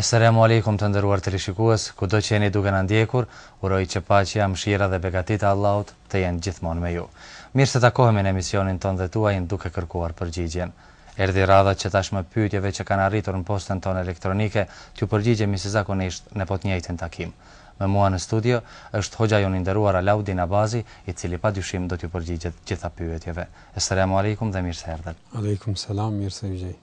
Esselamu Alejkum të nderuar teleshikues, kudo që jeni duke na ndjekur, uroj që paqja, mëshira dhe begatitë e Allahut të jenë gjithmonë me ju. Mirë se takohemi në emisionin tonë dhe tuajin duke kërkuar përgjigjen. Erdhi radha që tashmë pyetjeve që kanë arritur në postën tonë elektronike t'ju përgjigjemi si zakonisht në po të njëjtin takim. Me mua në studio është hoxha jonë i nderuar Alaudin Abazi, i cili pa dyshim do t'ju përgjigjet gjitha pyetjeve. Esselamu Alejkum dhe mirë se erdhët. Alejkum Selam, mirë se ju gjej.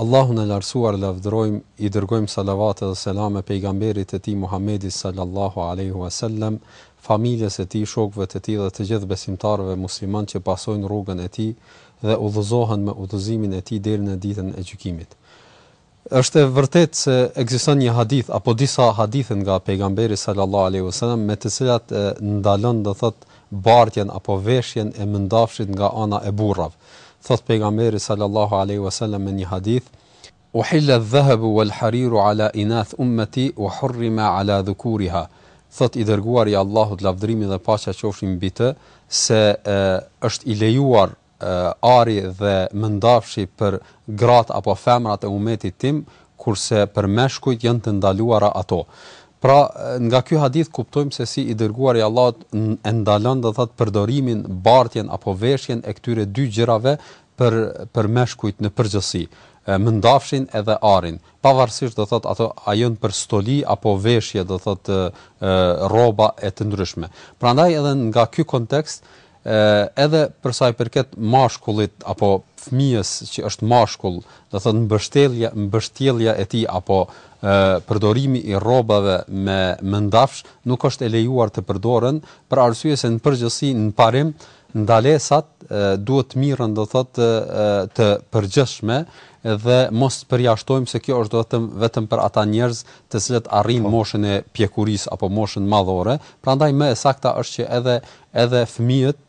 Allahun e Lartësuar lavdërojmë, i dërgojmë salavate dhe selame Pejgamberit të Tij Muhammedit sallallahu alejhi ue sellem, familjes së tij, shokëve të tij dhe të gjithë besimtarëve muslimanë që pasojnë rrugën e tij dhe udhëzohen me udhëzimin e tij deri në Ditën e Gjykimit. Është e vërtetë se ekziston një hadith apo disa hadithe nga Pejgamberi sallallahu alejhi ue sellem me të cilat ndalon do thotë bartjen apo veshjen e mëndafshit nga ana e burrav, Thotë Pejgamberi sallallahu alejhi ue selem në një hadith, Uhilla al-dhahabu wal-hariru ala inath ummati wa hurrima ala dhukuriha, thotë i Dërguari i Allahut lavdërimi dhe paqja qofshin mbi të, se është i lejuar ari dhe mëndafshi për gratë apo femrat e umetit tim, kurse për meshkujt janë të ndaluara ato. Pra, nga ky hadith kuptojmë se si i dërguari i Allahut e ndalon, do thotë, përdorimin, bartjen apo veshjen e këtyre dy gjërave për për meshkujt në përgjithësi, mëndafshin edhe arin, pavarësisht do thotë ato a janë për stoli apo veshje, do thotë, rroba e të ndryshme. Prandaj edhe nga ky kontekst Edhe për sa i përket mashkullit apo fëmijës që është mashkull, do thotë mbështjellja, mbështjellja e tij apo përdorimi i rrobave me mëndafsh nuk është e lejuar të përdoren për arsye se në përgjithësi në parim ndalesat duhet të mirën do thotë të përgjithshme dhe mos përjashtojmë se kjo është vetëm vetëm për ata njerëz të cilët arrijnë po. moshën e pjekurisë apo moshën madhore, prandaj më e saktë është që edhe edhe fëmijët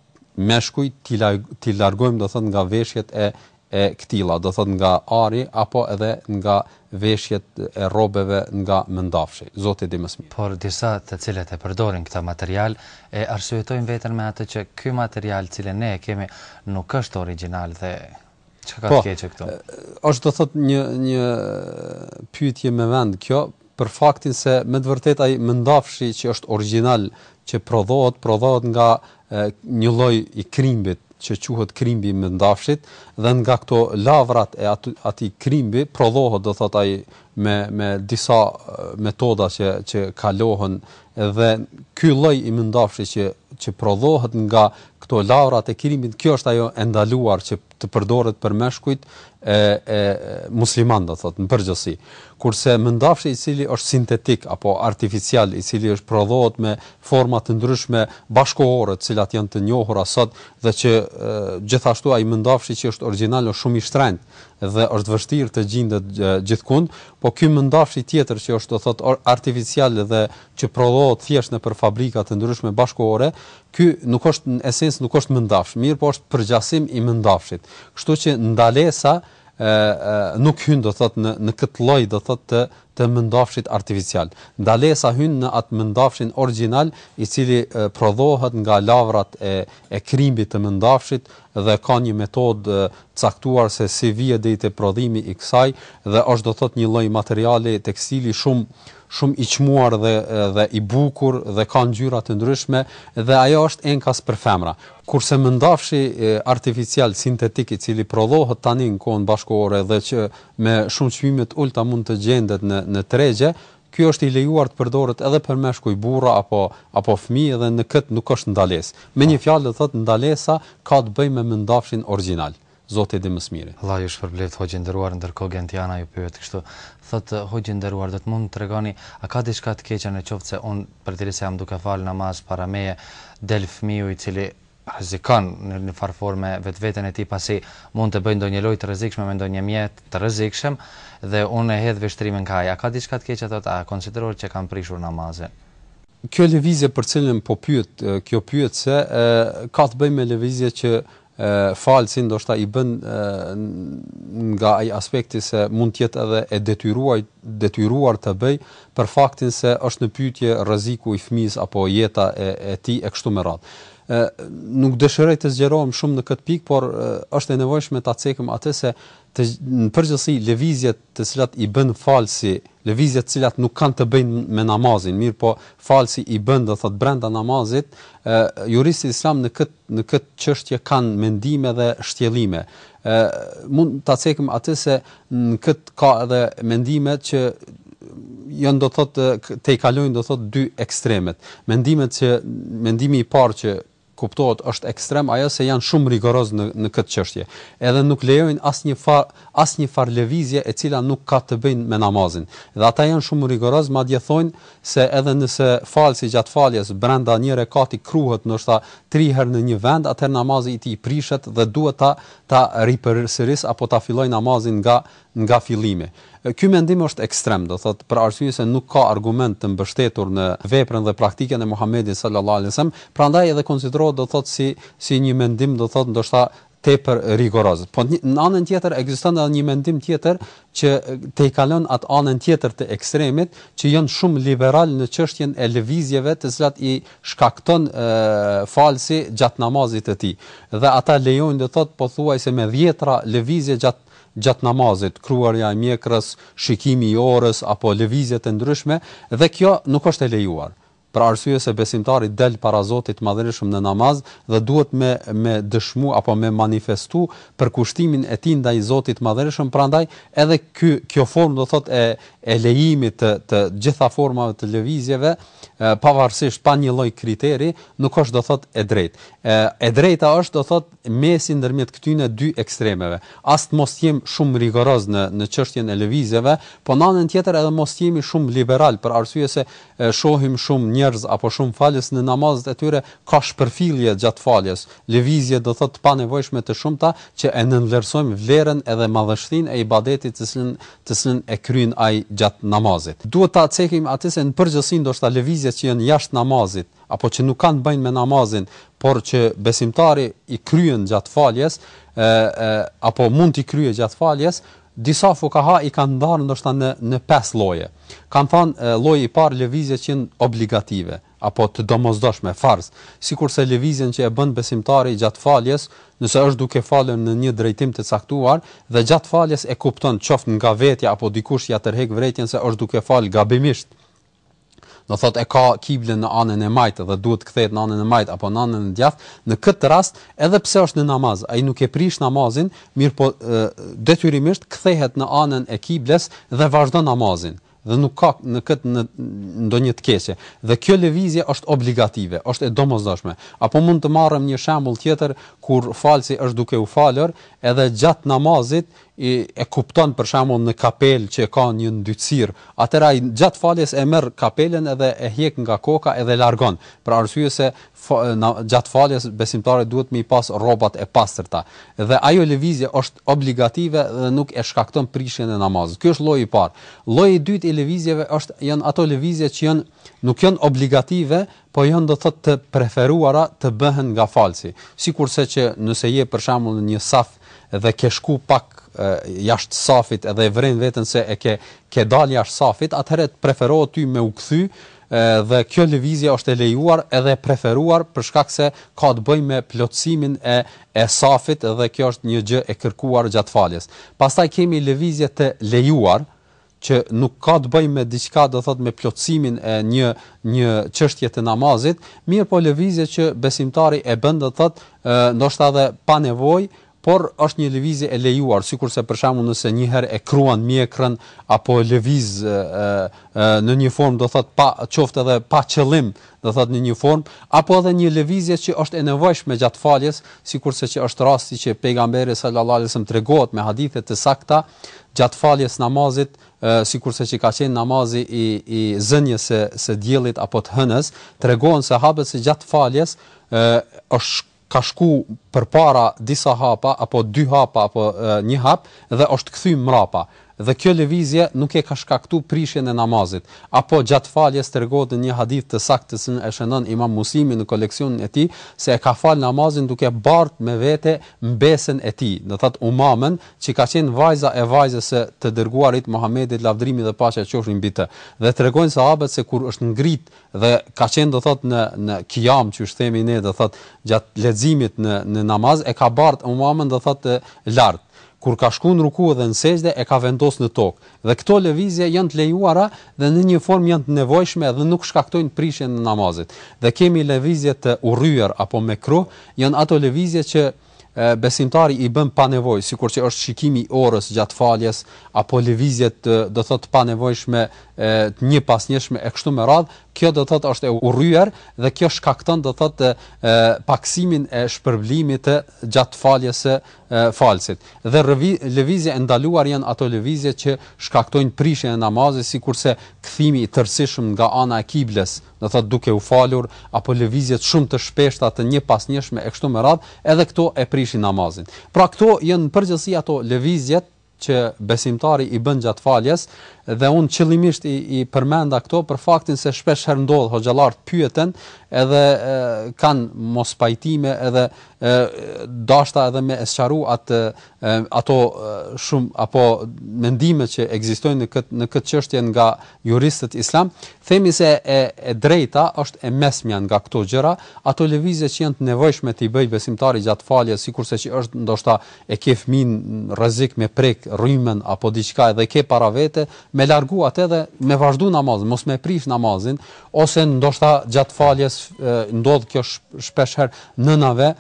meshkuj t'i t'i largojmë do thot nga veshjet e e këtilla do thot nga ari apo edhe nga veshjet e rrobeve nga mëndafshi zoti di më së miri. Por disa të cilët e përdorin këtë material e arsyetojnë veten me atë që ky material cilin ne e kemi nuk është origjinal dhe Çka ka po, të keqe këtu? Është do thot një një pyetje me vend kjo për faktin se me të vërtetë ai mendafshi që është origjinal që prodhohet, prodhohet nga e, një lloj i krimbit që quhet krimbi i mëndafshit dhe nga këto lavrat e atij atij krimbi prodhohet do thot ai me me disa metoda që që kalohen dhe ky lloj i mëndafshi që që prodhohet nga këto lavrat e krimit, kjo është ajo e ndaluar që të përdoret për meshkujt e, e musliman, do thot, në përgjithësi. Kurse mëndafshi i cili është sintetik apo artificial, i cili është prodhohet me forma të ndryshme bashkohore, të cilat janë të njohura sot, dhe që e, gjithashtu ai mëndafshi që është origjinal është shumë i shtrenjt, dhe është vështirë të gjindet gjithkund, po ky mëndafshi tjetër që është do thot artificial dhe që prodhohet thjesht nëpër fabrika të ndryshme bashkëkohore, ky nuk është në esencë nuk është mëndafsh, mirëpo është përgjasim i mëndafshit. Kështu që ndalesa ë ë nuk hyn do thot në në këtë lloj do thot të të mëndafshit artificial. Ndalesa hyn në atë mëndafshin origjinal, i cili prodhohet nga lavrat e e krimbit të mëndafshit dhe ka një metodë të caktuar se si vihet deri te prodhimi i kësaj dhe është do të thotë një lloj materiali tekstili shumë shumë i çmuar dhe dhe i bukur dhe ka ngjyra të ndryshme dhe ajo është enkas për femra. Kurse mëndafshi artificial sintetik i cili prodhohet tani në kohën bashkëkohore dhe që Me shumë çmime të ulëta mund të gjendet në në tregje. Ky është i lejuar të përdoret edhe për meshkuj burra apo apo fëmijë dhe në këtë nuk është ndalesë. Me një fjalë do të thotë ndalesa ka të bëjë me mëndafshin origjinal. Zoti e di më së miri. Allah ju shpërbleftë hoxhë i nderuar ndërkohë Gentiana ju pyet kështu thotë hoxhë i nderuar do të mund të tregoni a ka diçka të keqe në qoftë se unë përderisa jam duke falë namaz para meje del fëmiu i cili rrezikon në një farë forme vetveten e tij pasi mund të bëjë ndonjë lojë të rrezikshme me ndonjë mjet të rrezikshëm dhe unë e hedh vështrimin kah ai. A ka diçka të keqe thotë a konsiderohet që kam prishur namazin? Kjo lëvizje për cilën po pyet kjo pyetëse ka të bëjë me lëvizje që falësi ndoshta i bën nga ai aspekti se mund të jetë edhe e detyruar detyruar ta bëjë për faktin se është në pyetje rreziku i fëmijës apo jeta e e tij e kështu me radhë. Ë nuk dëshiroj të zgjerohem shumë në këtë pikë, por është e nevojshme ta cekëm atë se të në përgjithësi lëvizjet të cilat i bën falsi, lëvizjet të cilat nuk kanë të bëjnë me namazin, mirëpo falsi i bën do thot brenda namazit, ë juristët islam në këtë në këtë çështje kanë mendime dhe shtjellime. Ë mund ta cekim atë se në këtë ka edhe mendime që janë do thotë te kalojnë do thotë dy ekstremet. Mendimet që mendimi i parë që kuptohet është ekstrem ajo se janë shumë rigoroz në në këtë çështje. Edhe nuk lejojnë asnjë far asnjë far lëvizje e cila nuk ka të bëjë me namazin. Dhe ata janë shumë rigoroz, madje thonë se edhe nëse falësi gjatë faljes brenda një rekati kruhet ndoshta tri herë në një vend, atëherë namazi i tij prishet dhe duhet ta ta ripërsërisë apo ta fillojë namazin nga nga fillimi. Ky mendim është ekstrem, do thotë, për arsye se nuk ka argument të mbështetur në veprën dhe praktikën e Muhamedit, sallallahu alejhi ve sellem, prandaj edhe konsiderohet, do thotë, si si një mendim, do thotë, ndoshta tepër rigoroz. Po në anën tjetër ekziston edhe një mendim tjetër që tejkalon atë anën tjetër të ekstremit, që janë shumë liberal në çështjen e lëvizjeve të cilat i shkakton e, falësi gjatë namazit të tij. Dhe ata lejojnë do thotë pothuajse me dhjetra lëvizje gjatë gjatë namazit, kruarja e mjekrës, shikimi i orës apo lëvizje të ndryshme dhe kjo nuk është e lejuar. për arsye se besimtari del para Zotit të Madhërishëm në namaz dhe duhet me me dëshmu apo me manifestu përkushtimin e tij ndaj Zotit të Madhërishëm prandaj edhe ky kjo formë do thotë e e lejimit të të gjitha formave të lëvizjeve pavarësisht pa një lloj kriteri nuk është do thotë e drejtë e e drejta është do thotë mesi ndërmjet këtyne dy ekstremeve as të mos jemi shumë rigoroz në në çështjen e lëvizjeve po në anën tjetër edhe mos jemi shumë liberal për arsye se E shohim shumë njerëz apo shumë falës në namazet e tyre ka shpërfillje gjatë faljes, lëvizje do thotë të panevojshme të shumta që e nënvlerësojnë vlerën edhe madhështinë e ibadetit të cilën të cilën e kryen ai gjatë namazit. Duhet ta cekim atë se në përgjithësi ndoshta lëvizjet që janë jashtë namazit apo që nuk kanë të bëjnë me namazin por që besimtari i kryen gjatë faljes e, e apo mund t'i kryejë gjatë faljes Disa fukaha i kanë ndarë ndoshta në në pesë lloje. Kanë thënë, lloji i parë lëvizje që janë obligative, apo të domosdoshme, farz, sikurse lëvizjen që e bën besimtari gjatë faljes, nëse është duke falë në një drejtim të caktuar, dhe gjatë faljes e kupton qoftë nga vetja apo dikush ia tërhek vërejtjen se është duke falë gabimisht, do thotë e ka kiblën në anën e majtë dhe duhet të kthehet në anën e majtë apo në anën e djathtë, në këtë rast, edhe pse është në namaz, ai nuk e prish namazin, mirëpo detyrimisht kthehet në anën e kibles dhe vazhdon namazin dhe nuk ka në këtë në ndonjë të keqe. Dhe kjo lëvizje është obligative, është e domosdoshme. Apo mund të marrëm një shembull tjetër kur falësi është duke u falur, edhe gjatë namazit i e kupton për shembull në kapelë që e ka një ndytësirë, atëherë ai gjatë faljes e merr kapelen edhe e hjek nga koka edhe e largon, për arsye se fa, na, gjatë faljes besimtari duhet me i pas rrobat e pastërta. Dhe ajo lëvizje është obligative dhe nuk e shkakton prishjen e namazit. Ky është lloji i parë. Lloji i dytë i lëvizjeve është janë ato lëvizje që janë nuk janë obligative, Po janë do të thotë të preferuara të bëhen nga falsi. Sikurse që nëse je për shembull në një saf dhe ke shku pak jashtë safit edhe e vren veten se e ke ke dalë jashtë safit, atëherë të preferohet ty me u kthy dhe kjo lëvizje është e lejuar edhe e preferuar për shkak se ka të bëjë me plotësimin e e safit dhe kjo është një gjë e kërkuar gjatë faljes. Pastaj kemi lëvizje të lejuar, që nuk ka të bëjë me diçka do thotë me plotësimin e një një çështje të namazit, mirëpo lëvizje që besimtari e bën do thotë ndoshta edhe pa nevojë, por është një lëvizje e lejuar, sikurse për shembull nëse një herë e kruan mjekrën apo lëviz e, e, në një formë do thotë pa qoftë edhe pa qëllim, do thotë në një formë, apo edhe një lëvizje që është e nevojshme gjatë faljes, sikurse që është rasti që pejgamberi sallallahu alajhi wasallam tregohet me hadithe të sakta, gjatë faljes namazit sikurse që ka qenë namazi i i zënies së së diellit apo të hënës tregojnë sahabët se gjatë faljes është ka shku përpara disa hapa apo dy hapa apo një hap dhe është kthy mrapa dhe kjo lëvizje nuk e ka shkaktu prishjen e namazit apo gjatë faljes tregohet në një hadith të saktë të cilin e shënon Imam Muslimi në koleksionin e tij se e ka fal namazin duke bart me vete mbesën e tij do thot Umamën që ka qenë vajza e vajzës së të Dërguarit Muhammedit lavdërimi dhe paqja qofshin mbi të, dhe tregojnë sahabët se kur është ngrit dhe ka qenë do thotë në në kijam qysh themi ne do thotë gjatë leximit në në namaz e ka bart Umamën do thotë lart kur ka shku në ruku dhe në sexhde e ka vendos në tokë dhe këto lëvizje janë të lejuara dhe në një formë janë të nevojshme dhe nuk shkaktojnë prishjen e namazit dhe kemi lëvizje të urryer apo mekruh janë ato lëvizje që besimtari i bën pa nevojë, sikur që është shikimi i orës gjatë faljes apo lëvizjet të, do të thotë, panevojshme, e, të njëpasnjëshme e kështu me radhë, kjo do të thotë është e urryer dhe kjo shkakton do të thotë paksimin e shpërblimit të gjatë faljes së falsit. Dhe rëvi, lëvizje e ndaluar janë ato lëvizje që shkaktojnë prishjen e namazit, sikurse kthimi i tërësishëm nga ana e kiblës, do të thotë duke u falur apo lëvizjet shumë të shpeshta të njëpasnjëshme e kështu me radhë, edhe këto e prishin namazin. Pra këto janë në përgjithësi ato lëvizjet që besimtari i bën gjatë faljes dhe unë qëllimisht i, i përmenda këto për faktin se shpesh herë ndodh hoxhallarët pyeten edhe e, kanë mospajtime edhe e, dashta edhe me e sqaru atë ato shumë apo mendime që ekzistojnë në këtë në këtë çështje nga juristët islam, themi se e e drejta është e mesmja nga këto gjëra, ato lëvizje që janë të nevojshme t'i bëj besimtari gjatë faljes, sikurse që është ndoshta e ke fëmin rrezik me prek rrymen apo diçka edhe e ke para vete, me largu atë edhe me vazhdu namazin, mos me prish namazin, ose ndoshta gjatë faljes ndodh kjo shpesh herë nënave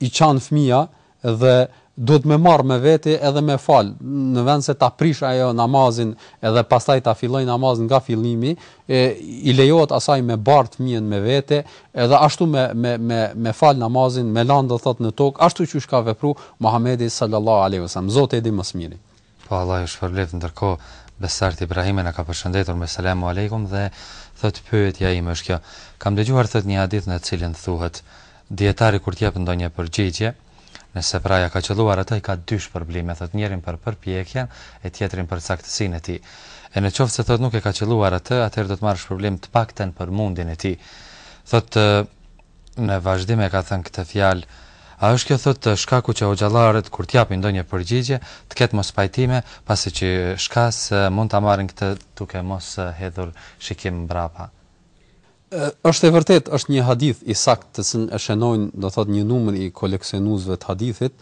i qan fmija dhe duhet me marr me veti edhe me fal në vend se ta prish ajo namazin edhe pastaj ta filloj namazin nga fillimi e, i lejohet asaj me bart fëmijën me vete edhe ashtu me me me me fal namazin me lan do thot në tok ashtu qysh ka vepru Muhamedi sallallahu alaihi wasallam zoti e di më së miri Po Allah ju shpërbleftë ndërkohë Besart Ibrahimi na ka përshëndetur me Selemu Alejkum dhe thotë pyetja ime është kjo kam dëgjuar thotë një hadith në të cilin thuhet dietari kur të jep ndonjë përgjigje nëse pra ia ka qëlluar atë ai ka dy shpërblime thotë njërin për përpjekjen e tjetrin për saktësinë e tij e në qoftë se thotë nuk e ka qëlluar atë atëherë do të marrë shpërblim të paktën për mundin e tij thotë Në vazhdim e ka thënë këtë fjalë, A është kjo thotë shkaku që hoxhallarët kur të japin ndonjë përgjigje, të ketë mospajtime, pasi që shkas mund ta marrin këtë duke mos hedhur shikim mbrapa? Është e vërtetë, është një hadith i saktë të cilin e shenojnë, do të thotë një numër i koleksionuesve të hadithit,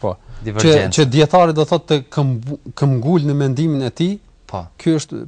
Po. Që që dietari do thotë të këm këmngul në mendimin e tij. Po. Ky është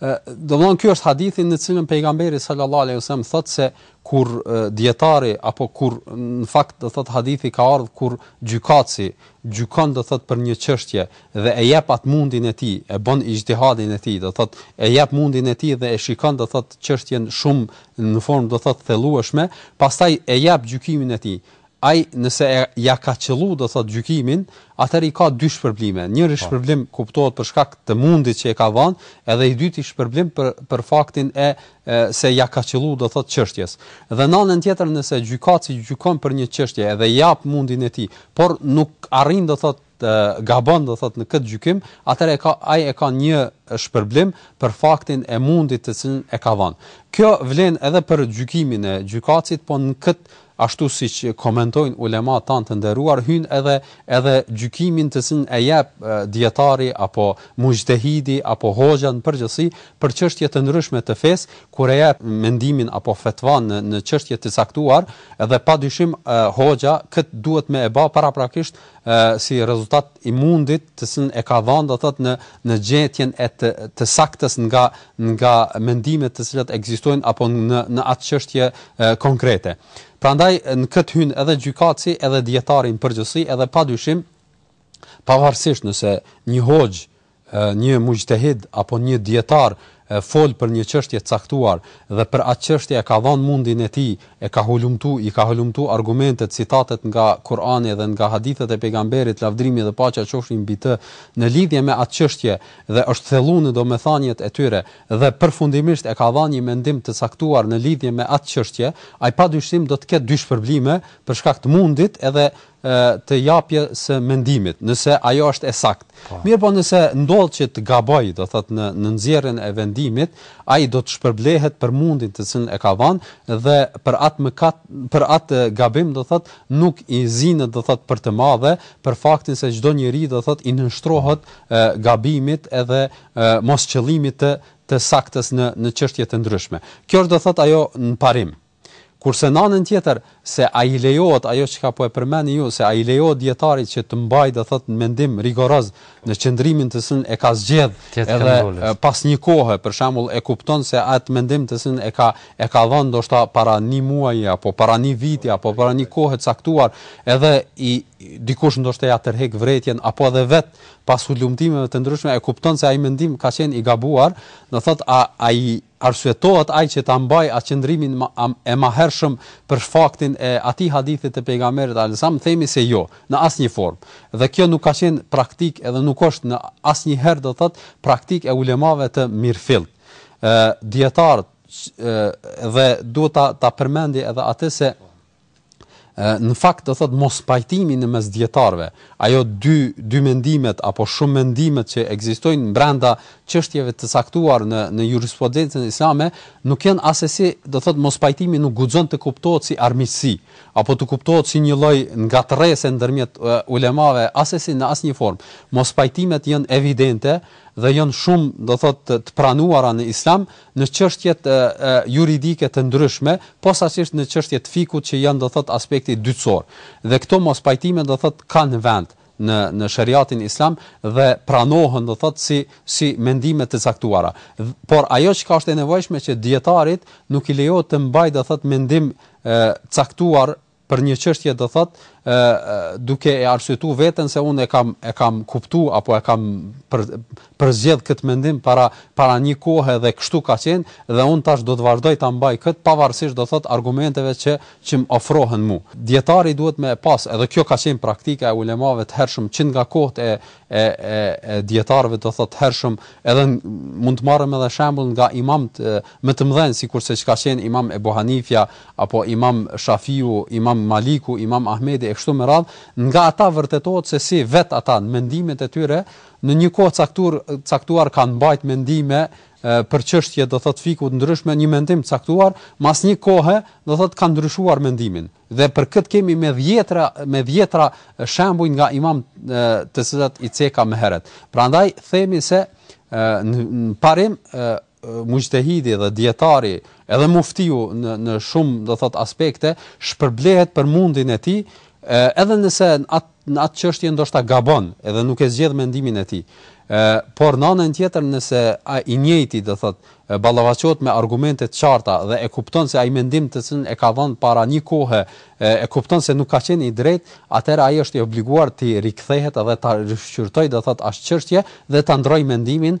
domethon ky është hadithi në cilën pejgamberi sallallahu alaihi wasallam thotë se kur dietari apo kur në fakt do thotë hadithi ka ardhur kur gjykatësi gjykon do thotë për një çështje dhe e jep atë mundin e tij, e bën ixhtihadin e tij, do thotë e jep mundin e tij dhe e shikon do thotë çështjen shumë në formë do thotë thellueshme, pastaj e jep gjykimin e tij Ai nëse e ia ka qëllu do të thotë gjykimin, atëherë i ka dy shpërblime. Njëri po. shpërblim kuptohet për shkak të mundit që e ka vënë, edhe i dyti shpërblim për për faktin e, e se ia ka qëllu do të thotë çështjes. Dhe në anën tjetër nëse gjykatësi gjykon për një çështje edhe e jep mundin e tij, por nuk arrin do të thotë gabon do thot në kët gjykim atëherë ka ai e ka një shpërblim për faktin e mundit të cilin e ka vënë kjo vlen edhe për gjykimin e gjykatësit po në kët ashtu siç komentojn ulema tan të nderuar hyn edhe edhe gjykimin të cilin e jep dietari apo muxhtehidi apo hoxha në përgjithësi për çështje të ndryshme të fesë kur e jep mendimin apo fetvan në në çështje të caktuar edhe padyshim hoxha kët duhet me e bë paraprakisht si rezultat i mundit të cilën e ka dhënë do thotë në gjetjen e të të saktës nga nga mendimet të cilat ekzistojnë apo në në atë çështje konkrete. Prandaj në këtë hyn edhe gjykatësi edhe dijetari në përgjithësi edhe padyshim pavarësisht nëse një hoxhë një mujtehid apo një dijetar fol për një çështje të caktuar dhe për atë çështje e ka dhanë mundin e tij, e ka hulumtu, i ka hulumtu argumentet, citatet nga Kur'ani dhe nga hadithet e Pejgamberit, lavdrimi dhe paqja qofshin mbi të, në lidhje me atë çështje dhe është thellu në domethëniet e tyre dhe përfundimisht e ka dhanë një mendim të caktuar në lidhje me atë çështje, ai padyshim do të ketë dy shpërblime për shkak të mundit edhe të dhënies së mendimit, nëse ajo është e saktë. Po. Mirëpo nëse ndodh që të gabojë, do thot në, në nxjerrjen e vendimit, ai do të shpërblehet për mundin të cilin e ka dhanë, dhe për atë, mëkat, për atë gabim, do thot, nuk i zihet, do thot, për të madhe, për faktin se çdo njeri, do thot, i nënshtrohet gabimit edhe mosqëllimit të, të saktës në, në çështje të ndryshme. Kjo është, do thot, ajo në parim. Kurse në anën tjetër, se a i lejohet ajo çka po e përmendni ju, se a i lejohet dijetarit që të mbajë, do thotë, mendim rigoroz në qëndrimin të cilin e ka zgjedh edhe pas një kohe, për shembull, e kupton se atë mendim të cilin e ka e ka dhënë ndoshta para një muaji apo para një viti apo para një kohe të caktuar, edhe i dikush ndoshta ia tërheq vërejtjen apo edhe vet pas hulumtimeve të ndryshme e kupton se ai mendim ka qenë i gabuar, do thotë a ai Arsyetohet ai që ta mbajë atë qëndrimin e mahershëm për faktin e atij hadithit të Pejgamberit alajhiselam, themi se jo, në asnjë formë. Dhe kjo nuk ka qenë praktikë edhe nuk është në asnjëherë do thotë praktikë e ulemave të mirëfilltë. Dijetarët, dhe duhet ta ta përmendi edhe atë se, në fakt do thot mospajtimi në mes dijetarëve ajo dy dy mendimet apo shumë mendimet që ekzistojnë brenda çështjeve të caktuar në në jurisprudencën islame nuk janë asesi do thot mospajtimi nuk guxon të kuptohet si armiqësi apo të kuptohet si një lloj ngatrrese ndërmjet ulemave asesi në asnjë formë mospajtimet janë evidente dhe janë shumë do thot të pranuara në islam në çështjet juridike të ndryshme, posaçërisht në çështje të fikhut që janë do thotë aspekti dytësor. Dhe këto mospajtime do thotë kanë vend në në sheriatin islam dhe pranohen do thotë si si mendime të caktuara. Por ajo çka është e nevojshme që dijetarit nuk i lejohet të mbajë do thotë mendim të caktuar për një çështje do thot ë duke e arsyetuar veten se unë e kam e kam kuptuar apo e kam për përzgjedh këtë mendim para para një kohe dhe kështu ka qenë dhe unë tash do të vazhdoj ta mbaj kët pavarësisht do thot argumenteve që që më ofrohen mua. Dijetari duhet me pas, edhe kjo ka qenë praktika e ulemave të hershëm që nga kohët e e e, e dijetarëve do thot hershëm, edhe mund të marrëm edhe shembull nga imamët më të mëdhenj sikurse çka qenë Imam Ebu Hanifja, apo Imam Shafiu, Imam Maliku, Imam Ahmedi e kështu me radhë, nga ata vërtetohet se si vetë ata në mendimet e tyre në një kohë caktur, caktuar kanë mbajt mendime për çështje do thot fikhu të ndryshme një mendim të caktuar, mas një kohe do thot kanë ndryshuar mendimin. Dhe për këtë kemi me dhjetra me dhjetra shembuj nga imamët cilat i ceka më herët. Prandaj themi se në parim mujtehidi dhe dijetari, edhe muftiu në në shumë, do thot, aspekte, shpërblehet për mundin e tij, edhe nëse në atë në atë çështje ndoshta gabon, edhe nuk e zgjedh mendimin e tij. Ë, por në anën tjetër, nëse a, i njëjti, do thot, ballafaqohet me argumente të qarta dhe e kupton se ai mendim të cilin e ka dhënë para një kohe, e, e kupton se nuk ka qenë i drejtë, atëherë ai është i obliguar të rikthehet edhe ta rishqyrtojë, do thot, atë çështje dhe ta ndrojë mendimin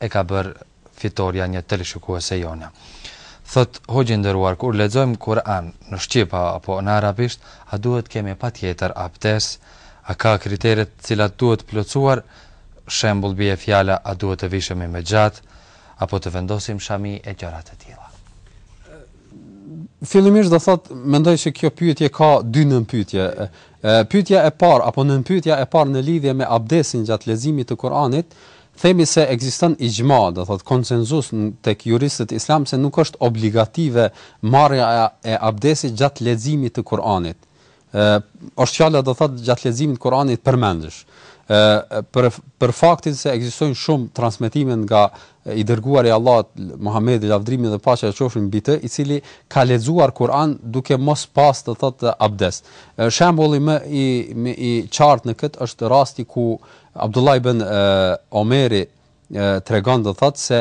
e ka bërë Fitorja një teleshikuese e jona. Thot hoxhë i nderuar kur lexojmë Kur'an në shqip apo në arabisht, a duhet të kemi patjetër abdes, a ka kritere të cilat duhet plotësuar, shembull bie fjala a duhet të vishemi me të gjata, apo të vendosim shami e gjëra të tilla. Fillimisht do thot mendoj se kjo pyetje ka dy nënpyetje. Pyetja e parë apo nënpyetja e parë në lidhje me abdesin gjatë leximit të Kur'anit, Themi se ekziston ixhma, do të thotë konsenzus tek juristët islam se nuk është obligative marrja e abdesit gjatë leximit të Kur'anit. Ë është fjala do të thotë gjatë leximit të Kur'anit përmendësh. Ë për për faktin se ekzistojnë shumë transmetime nga i dërguari i Allahut Muhamedi lavdrimi dhe paqja qofshin mbi të, i cili ka lexuar Kur'an duke mos pas do thotë abdes. Shembulli më i më i qartë në këtë është rasti ku Abdullah ibn Omeri tregon do thotë se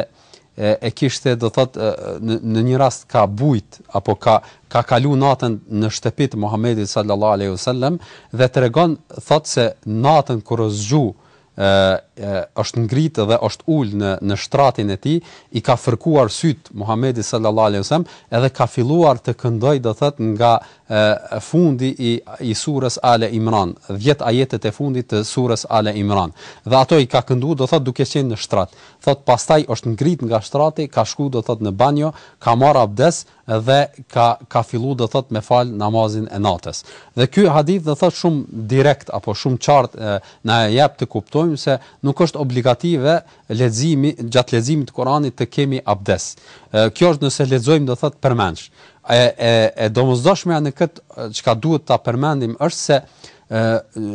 e kishte do thot në një rast ka bujt apo ka ka kalu natën në shtëpi të Muhamedit sallallahu alaihi wasallam dhe tregon thot se natën kur u zgju ë është ngrit dhe është ul në në shtratin e tij i ka fërkuar syt Muhamedi sallallahu alaihi wasallam edhe ka filluar të këndoj do thot nga fundi i i surës Ale Imran, dhjetë ajetet e fundit të surës Ale Imran. Dhe ato i ka këndu, do thotë duke qenë në shtrat. Thotë pastaj është ngrit nga shtrati, ka shku do thotë në banjo, ka marrë abdes dhe ka ka fillu do thotë me fal namazin e natës. Dhe ky hadith do thotë shumë direkt apo shumë qartë na jep të kuptojmë se nuk është obligative leximi gjatë leximit të Kuranit të kemi abdes. Kjo është nëse lexojmë do thotë përmendsh. E domosdoshmja në këtë çka duhet ta përmendim është se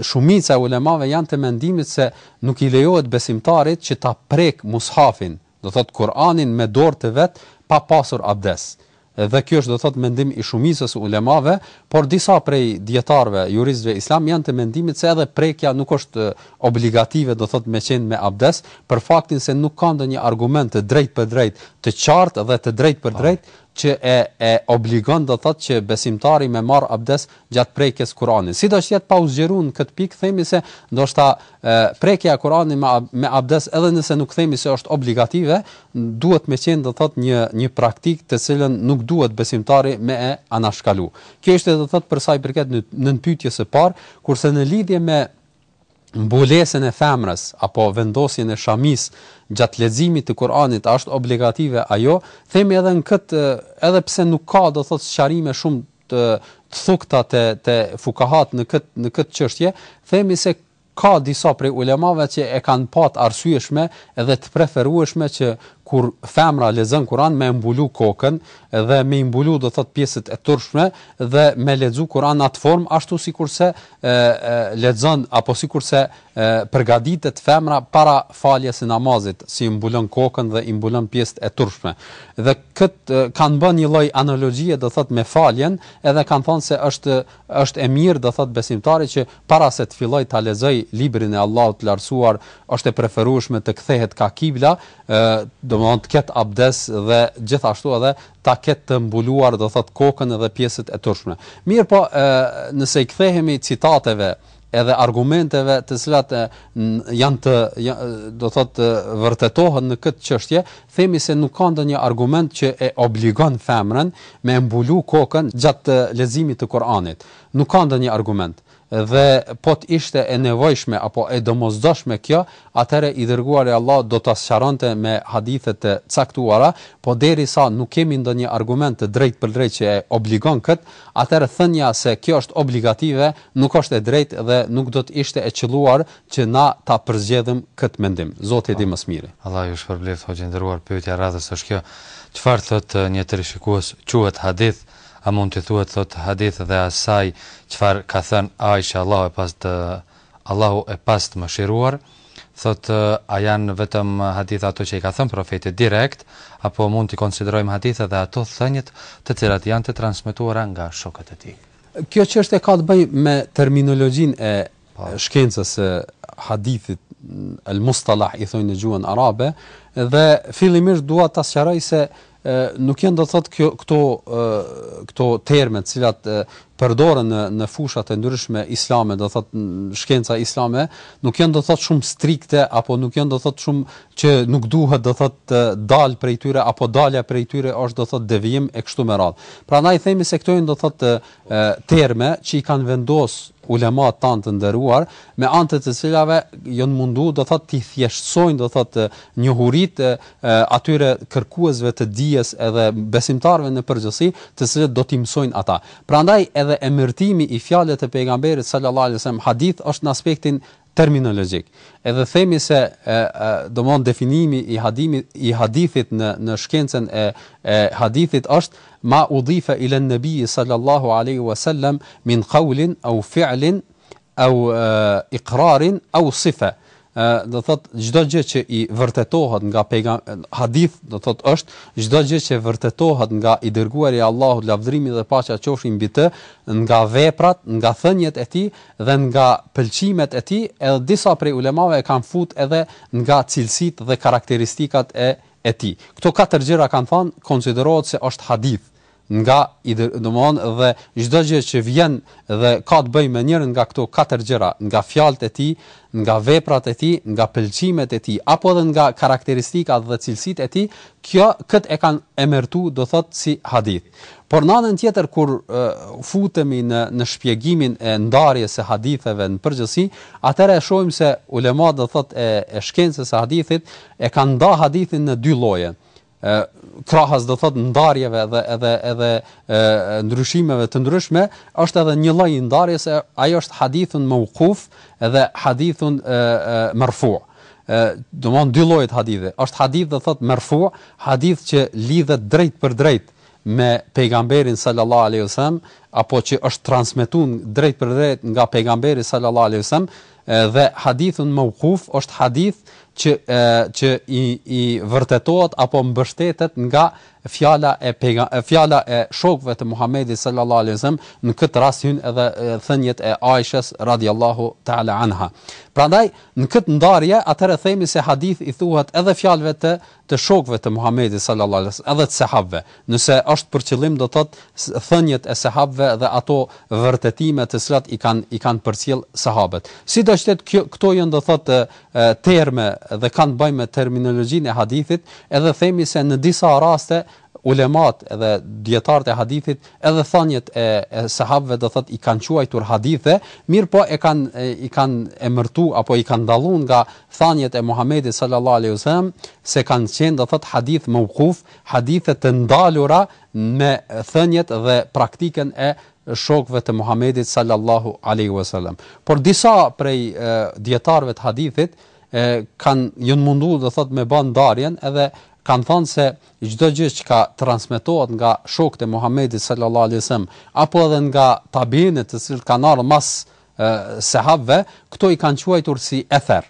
shumica e ulemave janë të mendimit se nuk i lejohet besimtarit që ta prek mushafin, do thotë Kur'anin me dorë të vet pa pasur abdes. Dhe ky është do thotë mendim i shumicës së ulemave, por disa prej dietarëve, juristëve islam janë të mendimit se edhe prekja nuk është obligative, do thotë me qenë me abdes, për faktin se nuk ka ndonjë argument të drejtpërdrejtë, të qartë dhe të drejtpërdrejtë, që e e obligon do thotë që besimtari me marr abdes gjatë prekjes Kur'anit. Sido që jetë pa u zgjeru në këtë pikë themi se ndoshta e, prekja e Kur'anit me me abdes edhe nëse nuk themi se është obligative, duhet me qenë do thotë një një praktikë të cilën nuk duhet besimtari me e anashkalu. Kjo ishte do thotë për sa i përket në nënpyetjes së parë, kurse në lidhje me mbulesën e femrës apo vendosjen e shamisë gjatë leximit të Kur'anit a është obligative ajo, themi edhe në këtë edhe pse nuk ka do thotë sqarime shumë të të thukta te te fukahat në këtë në këtë çështje, themi se ka disa prej ulemave që e kanë pa të arsyeshme edhe të preferueshme që kur femra lexon Kur'an me mbulu kokën dhe me mbulu do thot pjesët e turpshme dhe me lexu Kur'an në atë formë ashtu sikurse lexon apo sikurse përgatitet femra para faljes së namazit, si i mbulon kokën dhe i mbulon pjesët e turpshme. Dhe kët kanë bën një lloj analogjie do thot me faljen, edhe kanë thonë se është është e mirë do thot besimtari që para se të fillojë ta lexoj librin e Allahut të lartësuar, është e preferueshme të kthehet ka kibla, ë domthon të ket abdes dhe gjithashtu edhe ta ketë të mbuluar do thotë kokën edhe pjesët e turpshme. Mirëpo nëse i kthehemi citateve edhe argumenteve të cilat janë të do thotë vërtetohen në këtë çështje, themi se nuk ka ndonjë argument që e obligon femrën me mbulu kokën gjatë leximit të Kuranit. Nuk ka ndonjë argument. Dhe po të ishte e nevojshme apo e domosdoshme kjo, atëherë i Dërguari i Allahut do ta sqaronte me hadithe të caktuara, po derisa nuk kemi ndonjë argument të drejtpërdrejtë që e obligon këtë, atëherë thënia se kjo është obligative nuk është e drejtë dhe nuk do të ishte e qëlluar që na ta përzgjedhim këtë mendim. Zoti e di më së miri. Allah ju shpërbleftë hoxhë i nderuar, pyetja e radhës është kjo, Çfarë thotë një teleshikues quhet hadith? A mund t'i thuhet thotë hadith dhe asaj çfarë ka thënë Aisha Allahu e pastë Allahu e pastë mëshiruar thotë a janë vetëm hadithe ato që i ka thënë Profeti direkt apo mund t'i konsiderojmë hadithe dhe ato thëniet të cilat janë të transmetuara nga shokët e tij. Kjo çështje ka të bëjë me terminologjinë e shkencës së hadithit, El Mustalah i thonë në gjuhën arabe, dhe fillimisht dua ta sqaroj se nuk janë do të thotë kjo këto këto terme të cilat përdoren në në fusha të ndryshme islame, do thotë shkenca islame, nuk janë do thotë shumë strikte apo nuk janë do thotë shumë që nuk duhet do thotë të dal prej tyre apo dalja prej tyre është do thotë devijim e kështu me radhë. Prandaj themi se këto janë do thotë terme që i kanë vendos ulemat tanë të nderuar me anë të të cilave janë mundu do thotë t'i thjeshtësojnë do thotë njohuritë atyre kërkuesve të dijes edhe besimtarëve në përgjithësi të cilët do t'i mësojnë ata prandaj edhe emërtimi i fjalës të pejgamberit sallallahu alajhi wasallam hadith është në aspektin terminologjik. Edhe themi se e, e domthon definimi i hadimit i hadithit në në shkencën e e hadithit është ma udhifa ila nabi sallallahu alaihi wasallam min qawlin aw fi'lin aw iqrarin aw sifa do thot çdo gjë që i vërtetohet nga pejgamberi hadith do thot është çdo gjë që vërtetohet nga i dërguari i Allahut lavdërimi dhe paqja qofshin mbi të nga veprat nga thëniet e tij dhe nga pëlqimet e tij edhe disa prej ulemave kanë fut edhe nga cilësitë dhe karakteristikat e e tij këto katër gjëra kanë than konsiderohet se është hadith nga i domthon dhe çdo gjë që vjen dhe ka të bëjë me njërën nga këto katër gjëra nga fjalët e tij nga veprat e tij, nga pëlqimet e tij, apo edhe nga karakteristikat dhe cilësitë e tij, kjo këtë e kanë emërtu, do thotë, si hadith. Por në anën tjetër kur futemi në në shpjegimin e ndarjes së haditheve në përgjithësi, atëherë e shohim se ulemat do thotë e e shkencës së hadithit e kanë nda hadithin në dy lloje. krahas do thot ndarjeve dhe edhe edhe e, ndryshimeve të ndryshme është edhe një lloj i ndarjes ajo është hadithun mauquf dhe hadithun e, e marfu do të thonë dy lloje të hadithit është hadith do thot marfu hadith që lidhet drejt për drejt me pejgamberin sallallahu alaihi wasallam apo që është transmetuar drejt për drejt nga pejgamberi sallallahu alaihi wasallam Dhe hadithun mauquf është hadith që që i i vërtetohet apo mbështetet nga fjala e fjala e shokëve të Muhamedit sallallahu alaihi wasallam, në këtë rast hyn edhe thëniet e Aishës radiallahu taala anha. Prandaj në këtë ndarje atëherë themi se hadith i thuhet edhe fjalëve të të shokëve të Muhamedit sal-lallahu alejhi wasallam edhe të sahabëve, nëse është për qëllim do të thotë thëniet e sahabëve dhe ato vërtetime të cilat i kanë i kanë përcjell sahabët. Sido që të jetë këto janë do të thotë terme dhe kanë të bëjnë me terminologjinë e hadithit, edhe themi se në disa raste Ulemat edhe dijetarët e hadithit edhe thëniet e sahabëve do thot i kan quajtur hadithe mirpo e kan i kan emërtu apo i kan dallu nga thëniet e Muhamedit sallallahu alejhi wasallam se kan qen do thot hadith mauquf hadithe të ndalura me thëniet dhe praktikën e shokëve të Muhamedit sallallahu alejhi wasallam por disa prej dijetarëve të hadithit e kan jon mundu do thot me bë ndarjen edhe kan thën se Çdo gjë çka transmetohet nga shokët e Muhammedit sallallahu alejhi ve sellem apo edhe nga tabiinët të cilët kanë ardhur mas sahabëve, këto i kanë quajtur si ether.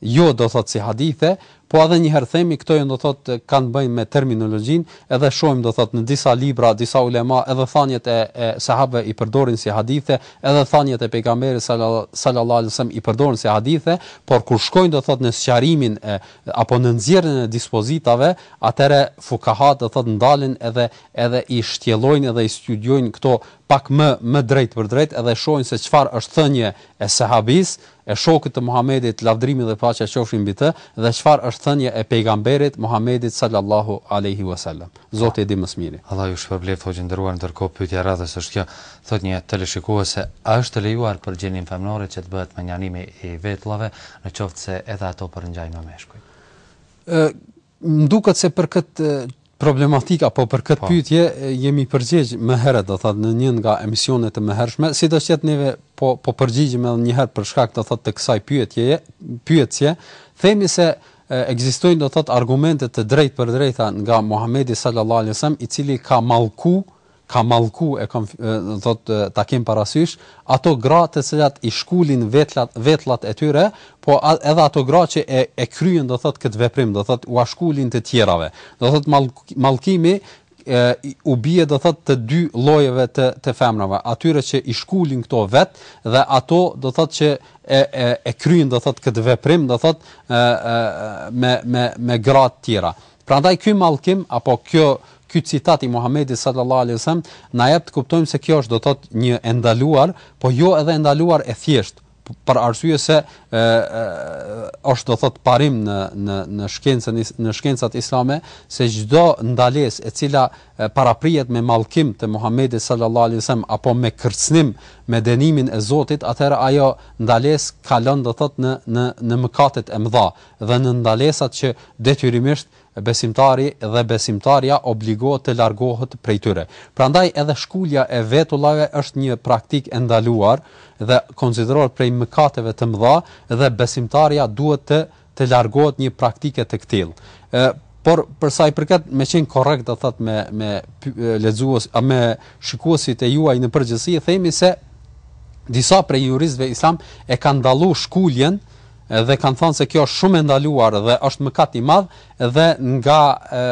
Jo do thotë si hadithe, po edhe një herë themi këto janë do thotë kanë të bëjnë me terminologjinë, edhe shohim do thotë në disa libra, disa ulema edhe thanjet e, e sahabëve i përdorin si hadithe, edhe thanjet e pejgamberit sallallahu alejhi ve sellem i përdorin si hadithe, por kur shkojnë do thotë në sqarimin e apo në nxjerrjen e dispozitave, atëherë fukahat do thotë ndalen edhe edhe i shtjellojnë edhe i studiojnë këto pak më më drejtpërdrejt edhe shohin se çfarë është thënie e sahabisë, e shokut të Muhamedit lavdërimi dhe paqja qofshin mbi të dhe çfarë është thënie e pejgamberit Muhamedit sallallahu alejhi wasallam. Zoti e di më së miri. Allah ju shpërbleftë hoxhë i nderuar ndërkohë pyetja e radhës është kjo thotë një teleshikuese a është e lejuar për gjinin femnore që të bëhet mënjanimi i vetullave në qoftë se edhe ato përngjajnë me meshkuj ë më duket se për këtë problematikë po për këtë po. pyetje jemi përgjigj më herët do thotë në një nga emisionet e mëhershme sido që të jetë ne po po përgjigjemi edhe një herë për shkak do thotë të kësaj pyetjeje pyetje themi se Ekzistojnë do thotë argumente të drejtpërdrejta nga Muhamedi sallallahu alejhi ve sellem i cili ka mallku, ka mallku e kam do thotë ta kemi parasysh, ato gra të cilat i shkulin vetlat vetllat e tyre, po edhe ato gra që e e kryen do thotë këtë veprim, do thotë ua shkulin të tjerave. Do thotë mallkimi u bie do thotë të dy llojeve të të femrave, atyre që i shkulin këto vet dhe ato do thotë që e e e kryejn do thotë këtë veprim do thotë ë ë me me me gra të tjera. Prandaj ky mallkim apo kjo ky citat i Muhamedit sallallahu alaihi wasallam na jep të kuptojmë se kjo është do thotë një e ndaluar, po jo edhe e ndaluar e thjeshtë, për arsye se ë është do thot parim në në në shkencat islame se çdo ndalesë e cila paraprihet me mallkim të Muhamedit sallallahu alaihi wasallam apo me kërcënim me dënimin e Zotit atëherë ajo ndalesë kalon do thot në në në mëkatet e mëdha dhe në ndalesat që detyrimisht besimtari dhe besimtarja obligohet të largohet prej tyre. Prandaj edhe shkulja e vetullave është një praktikë e ndaluar dhe konsiderohet prej mëkateve të mëdha dhe besimtarja duhet të të largohet një praktike të këtillë. Ë por për sa i përket me qenë korrekt do thotë me me lexues a me shikuesit e juaj në përgjithësi themi se disa prej juristëve islam e kanë dallu shkuljen dhe kanë thënë se kjo është shumë e ndaluar dhe është mëkat i madh dhe nga e,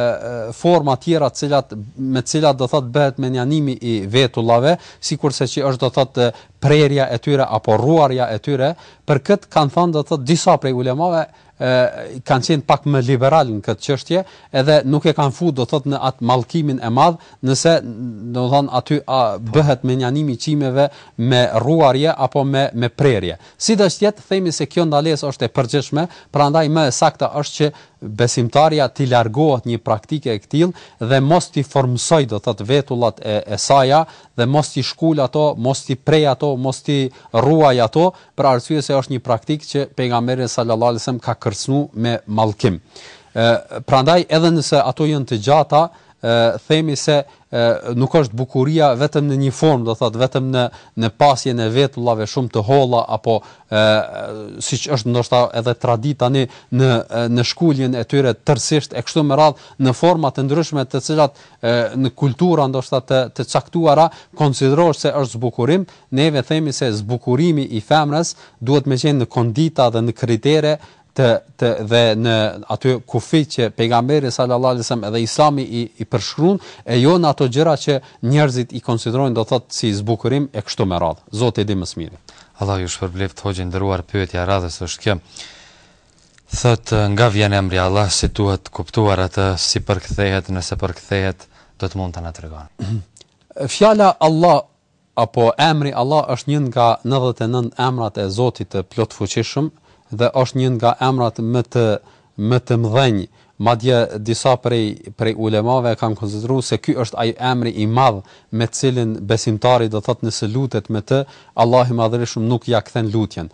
forma tjera të cilat me të cilat do thotë bëhet menjanimi i vetullave, sikurse që është do thotë prerja e tyre apo rruarja e tyre, për kët kanë thënë do thotë disa prej ulemave ë kanë qenë pak më liberal në këtë çështje, edhe nuk e kanë futur do thot në atë mallkimin e madh, nëse domethon aty a, bëhet menjanimi i qimeve me rruarje apo me me prerje. Sido që të jetë, themi se kjo ndalesë është e përgjithshme, prandaj më e sakta është që besimtarja t'i largohet një praktike të këtillë dhe mos t'i formësojë, do të thotë, vetullat e e saja dhe mos t'i shkulë ato, mos t'i prejë ato, mos t'i rruajë ato, për arsye se është një praktikë që Pejgamberi sallallahu alejhi ve sellem ka kërcënu me mallkim. Ë, prandaj edhe nëse ato janë të gjata, ë, themi se e nuk është bukuria vetëm në një formë do thotë vetëm në në pasjen e vetullave shumë të holla apo ë siç është ndoshta edhe traditë tani në në shkuljen e tyre tërësisht e kështu me radh në forma të ndryshme të cilat e, në kultura ndoshta të të caktuara konsiderohet se është zbukurim neve themi se zbukurimi i femrës duhet me qenë në kondita dhe në kritere të të dhe në aty kufi që pejgamberi sallallahu alajhi wasallam edhe islami i i përshkruan e jo në ato gjëra që njerëzit i konsiderojnë do thotë si zbukurim e kështu me radhë. Zoti e di më së miri. Allah ju shpërbleft hoxhë i nderuar pyetja e radhës është kjo. Thot nga vjen emri Allah si duhet kuptuar atë si përkthehet nëse përkthehet do të mund ta na tregon. Fjala Allah Apo emri Allah është një nga nëdhjetë e nëntë emrat e Zotit të Plotfuqishëm dhe është një nga emrat më të më të mëdhenj, madje disa prej prej ulemave e kanë konsideru se ky është ai emri i madh me të cilin besimtari do të thotë nëse lutet me të, Allahu i Madhërishëm nuk ia kthen lutjen.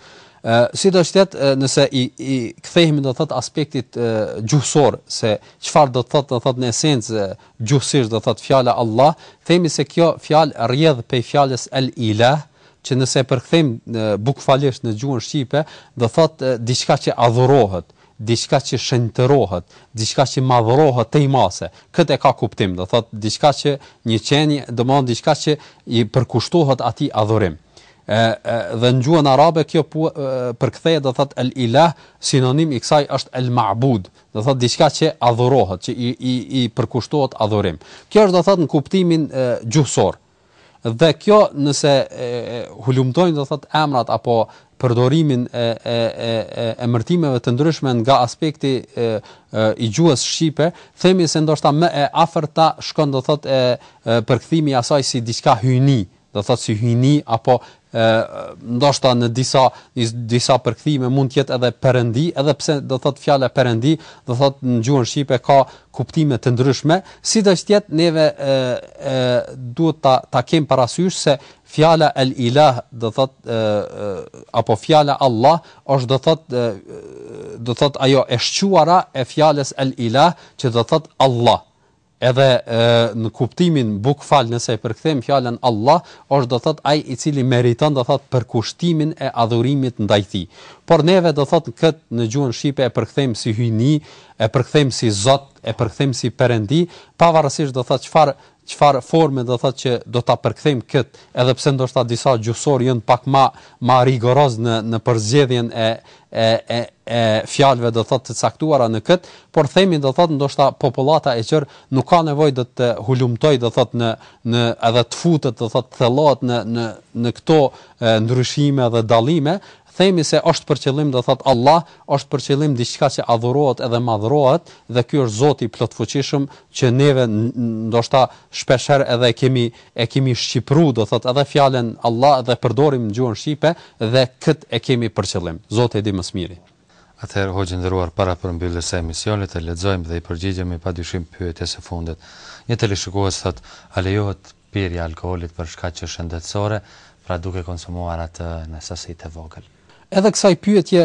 Sido që të jetë, nëse i i kthehemi do të thotë aspektit gjuhësor se çfarë do të thotë do të thotë në esencë Gjuhësisht do thotë fjala Allah, themi se kjo fjalë rrjedh prej fjalës El Ilah, që nëse e përkthejmë bukfalisht në gjuhën shqipe, do thotë diçka që adhurohet, diçka që shenjtërohet, diçka që madhërohet tej mase. Këtë e ka kuptim, do thotë diçka që një qenie, domthonë diçka që i përkushtohet atij adhurim. Ë dhe në gjuhën arabe kjo përkthehet do thotë El Ilah, sinonim i kësaj është El Ma'bud, do thotë diçka që adhurohet, që i i i përkushtohet adhurim. Kjo është do thotë në kuptimin e, gjuhësor. Dhe kjo nëse e, e, hulumtojmë do thotë emrat apo përdorimin e e e e emërtimeve të ndryshme nga aspekti e, e i gjuhës shqipe, themi se ndoshta më e afërta shkon do thotë e, e përkthimi i asaj si diçka hyjni, do thotë si hyjni apo ndoshta në disa disa përkthime mund të jetë edhe perëndi, edhe pse do thotë fjala perëndi, do thotë në gjuhën shqipe ka kuptime të ndryshme, sidoqë të jetë neve e, e duhet ta ta kem parasysh se fjala el ilah do thotë apo fjala Allah është do thotë do thotë ajo e shquara e fjalës el ilah që do thotë Allah Edhe në kuptimin bukfal nëse e përkthejmë fjalën Allah, është do thotë ai i cili meriton do thotë përkushtimin e adhurimit ndaj tij. Por neve do thotë kët në gjuhën shqipe e përkthejmë si hyjni, e përkthejmë si Zot, e përkthejmë si Perëndi, pavarësisht do thotë çfarë çfarë forme do thotë që do ta përkthejmë kët, edhe pse ndoshta disa gjuhësorë janë pak ma ma rigoroz në në përzgjedhjen e e e e fjalëve do thotë të caktuara në kët, por themi do thotë ndoshta popullata e gjërë nuk ka nevojë do të hulumtoj do thotë në në edhe të futet do thotë thellohet në në në këto ndryshime dhe dallime, themi se është për qëllim do thotë Allah, është për qëllim diçka që adhurohet edhe madhrohet dhe ky është Zoti i plotfuqishëm që neve ndoshta shpesh herë edhe kemi e kemi shqipru do thot edhe fjalën Allah dhe përdorim n'gjuhën shqipe dhe kët e kemi për qëllim zoti e di më së miri. Atëherë hoxhë i nderuar para përmbylljes së emisionit e lexojmë dhe i përgjigjemi pa dyshim pyetjes së fundit. Një teleshikues thotë, a lejohet pirja e alkoolit për shkaqe shëndetësore, pra duke konsumuar atë në sasi të vogël? Edhe kësaj pyetje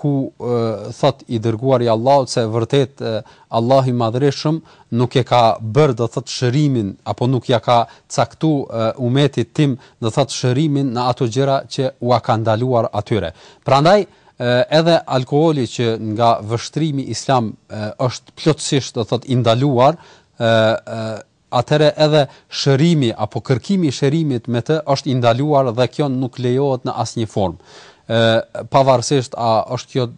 ku thotë i dërguari i Allahut se vërtet Allahu i Madhërishëm nuk e ka bërë do thotë shërimin apo nuk ja ka caktu umetit tim do thotë shërimin në ato gjëra që ua ka ndaluar atyre. Prandaj edhe alkooli që nga vështrimi islam është plotësisht do thotë i ndaluar atëherë edhe shërimi apo kërkimi i shërimit me të është i ndaluar dhe kjo nuk lejohet në asnjë formë. Ë pavarësisht a është kjo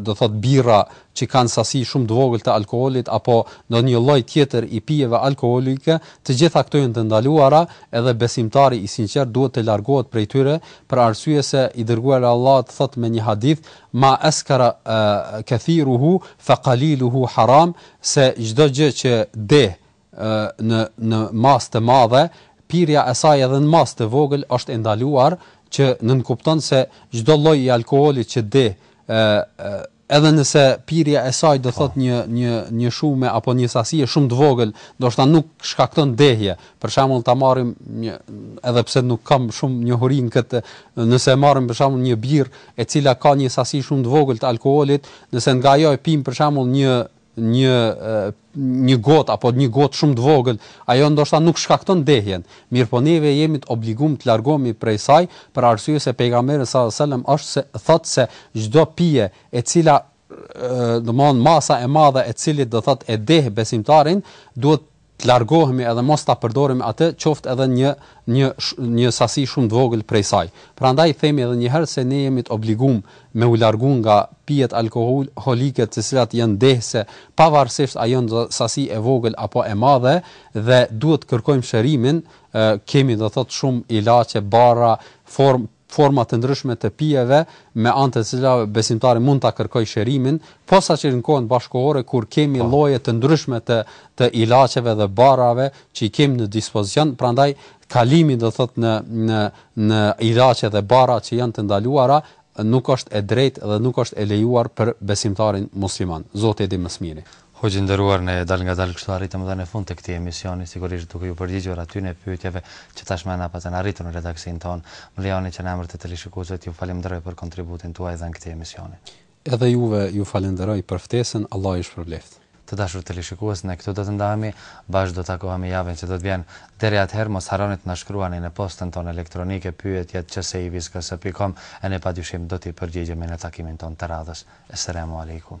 do thot birra që kanë sasi shumë të vogël të alkoolit apo ndonjë lloj tjetër i pijeve alkoolike, të gjitha këto janë të ndaluara, edhe besimtari i sinqert duhet të largohet prej tyre, për arsye se i dërguari i Allahut thot me një hadith, ma askara kathiruhu fa qaliluhu haram, se çdo gjë që deh në në masë të madhe, pirja e saj edhe në masë të vogël është e ndaluar, që nënkupton se çdo lloj i alkoolit që deh, edhe nëse pirja e saj do thotë një një një shume apo një sasie shumë të vogël, ndoshta nuk shkakton dehje. Për shembull ta marrim një edhe pse nuk kam shumë njohuri në këtë, nëse e marrim për shembull një birrë e cila ka një sasi shumë të vogël të alkoolit, nëse nga ajo e pimë për shembull një një një gotë apo një gotë shumë të vogël, ajo ndoshta nuk shkakton dehjen, mirëpo neve jemi të obligum të largohemi prej saj për arsye se pejgamberi sallallahu alajhi wasallam është se thotë se çdo pije e cila domthon masa e madhe e cilit do thot e deh besimtarin duhet të largohemi edhe mos ta përdorim atë qoftë edhe një një një sasi shumë të vogël prej saj. Prandaj themi edhe një herë se ne jemi të obligum me u largu nga pijet alkoholike të cilat janë dehëse pavarësisht a janë sasi e vogël apo e madhe dhe duhet të kërkojmë shërimin, kemi do thot shumë ilaçe, barëra, formë forma të ndryshme të pijeve me anë të cilave besimtari mund ta kërkojë shërimin, posaçërisht në kohën bashkëkohore kur kemi lloje të ndryshme të të ilaçeve dhe barërave që i kemi në dispozicion, prandaj kalimi do të thotë në në në ilaçe dhe barëra që janë të ndaluara nuk është e drejtë dhe nuk është e lejuar për besimtarin musliman. Zoti e di më së miri. Hoxhë i nderuar ne dalëngadal kështu arritëm dhe në fund të këtij emisioni, sigurisht duke iu përgjigjur atyre pyetjeve që tashmë na patën arritur në redaksinë tonë. Më lejoni që në emër të teleshikuesve t'ju falënderoj për kontributin tuaj dhënë këtij emisioni. Edhe juve ju falënderoj për ftesën, Allahu ju shpërbleftë. Të dashur teleshikues, ne këtu do të ndahemi, bashkë do të takohemi javën që do të vjen. Deri atëherë, mos harroni të na shkruani në postën tonë elektronike pyetjet qsivizkës.com e ne padyshim do t'i përgjigjemi në takimin tonë të radhës. Esselamu Alejkum.